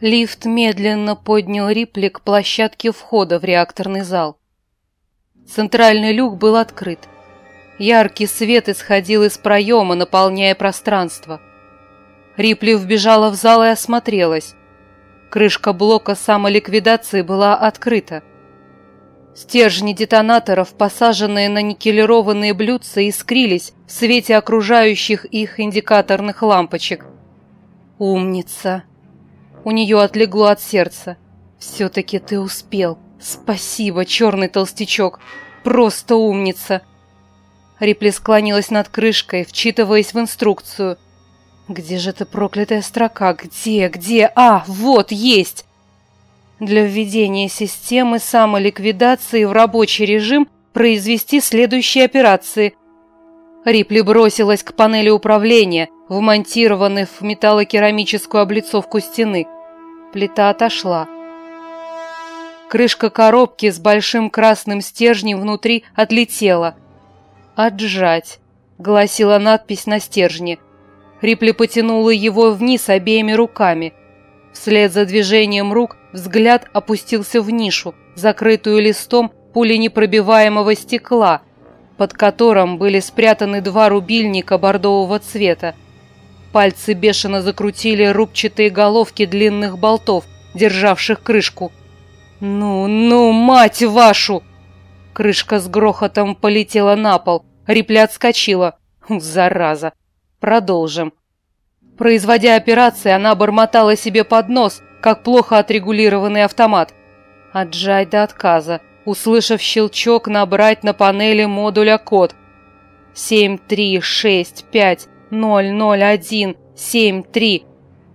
Лифт медленно поднял Рипли к площадке входа в реакторный зал. Центральный люк был открыт. Яркий свет исходил из проема, наполняя пространство. Рипли вбежала в зал и осмотрелась. Крышка блока самоликвидации была открыта. Стержни детонаторов, посаженные на никелированные блюдца, искрились в свете окружающих их индикаторных лампочек. «Умница!» У нее отлегло от сердца. «Все-таки ты успел. Спасибо, черный толстячок. Просто умница!» Рипли склонилась над крышкой, вчитываясь в инструкцию. «Где же эта проклятая строка? Где? Где? А, вот, есть!» Для введения системы самоликвидации в рабочий режим произвести следующие операции. Рипли бросилась к панели управления, вмонтированной в металлокерамическую облицовку стены. Плита отошла. Крышка коробки с большим красным стержнем внутри отлетела. «Отжать», — гласила надпись на стержне. Рипли потянула его вниз обеими руками. Вслед за движением рук взгляд опустился в нишу, закрытую листом пуленепробиваемого стекла, под которым были спрятаны два рубильника бордового цвета. Пальцы бешено закрутили рубчатые головки длинных болтов, державших крышку. «Ну, ну, мать вашу!» Крышка с грохотом полетела на пол. Рипли отскочила. «Зараза!» Продолжим. Производя операции, она бормотала себе под нос, как плохо отрегулированный автомат. Отжать до отказа, услышав щелчок, набрать на панели модуля код. 736500173.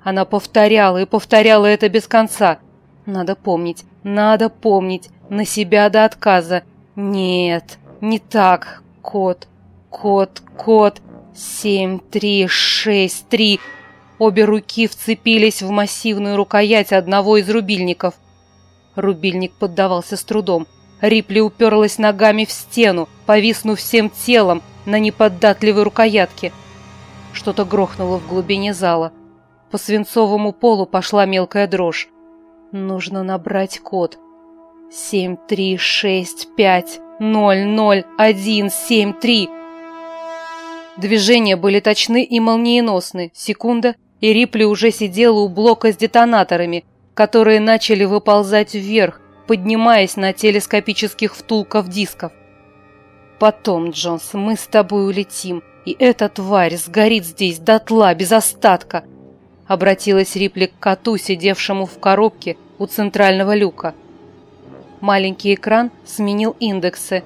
Она повторяла и повторяла это без конца. Надо помнить, надо помнить, на себя до отказа. Нет, не так. Код, код, код. Семь, три, шесть, три. Обе руки вцепились в массивную рукоять одного из рубильников. Рубильник поддавался с трудом. Рипли уперлась ногами в стену, повиснув всем телом на неподатливой рукоятке. Что-то грохнуло в глубине зала. По свинцовому полу пошла мелкая дрожь. Нужно набрать код. Семь, три, шесть, пять, ноль, ноль, один, семь, три. Движения были точны и молниеносны. Секунда, и Рипли уже сидела у блока с детонаторами, которые начали выползать вверх, поднимаясь на телескопических втулках дисков. «Потом, Джонс, мы с тобой улетим, и эта тварь сгорит здесь дотла, без остатка», обратилась Рипли к коту, сидевшему в коробке у центрального люка. Маленький экран сменил индексы,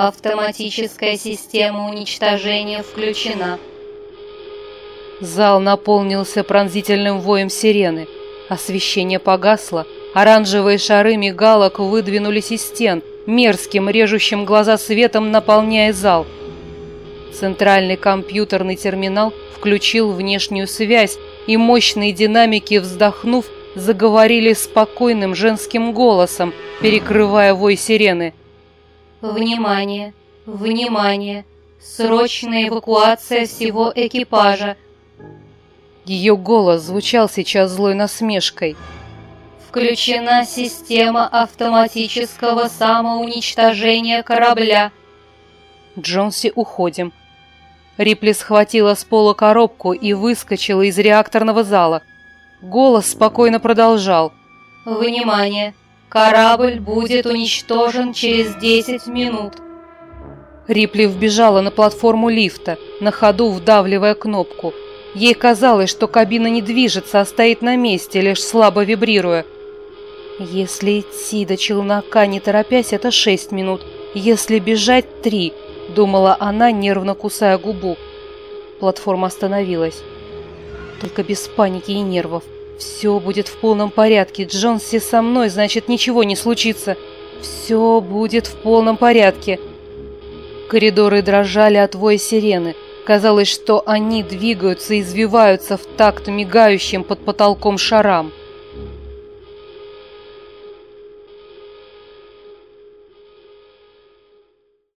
Автоматическая система уничтожения включена. Зал наполнился пронзительным воем сирены. Освещение погасло. Оранжевые шары мигалок выдвинулись из стен, мерзким, режущим глаза светом наполняя зал. Центральный компьютерный терминал включил внешнюю связь, и мощные динамики, вздохнув, заговорили спокойным женским голосом, перекрывая вой сирены. Внимание! Внимание! Срочная эвакуация всего экипажа. Ее голос звучал сейчас злой насмешкой. Включена система автоматического самоуничтожения корабля. Джонси, уходим. Рипли схватила с пола коробку и выскочила из реакторного зала. Голос спокойно продолжал. «Внимание! Корабль будет уничтожен через 10 минут. Рипли вбежала на платформу лифта, на ходу вдавливая кнопку. Ей казалось, что кабина не движется, а стоит на месте, лишь слабо вибрируя. Если идти до челнока не торопясь, это шесть минут. Если бежать – три, думала она, нервно кусая губу. Платформа остановилась. Только без паники и нервов. «Все будет в полном порядке. Джонси со мной, значит, ничего не случится. Все будет в полном порядке». Коридоры дрожали от воя сирены. Казалось, что они двигаются извиваются в такт мигающим под потолком шарам.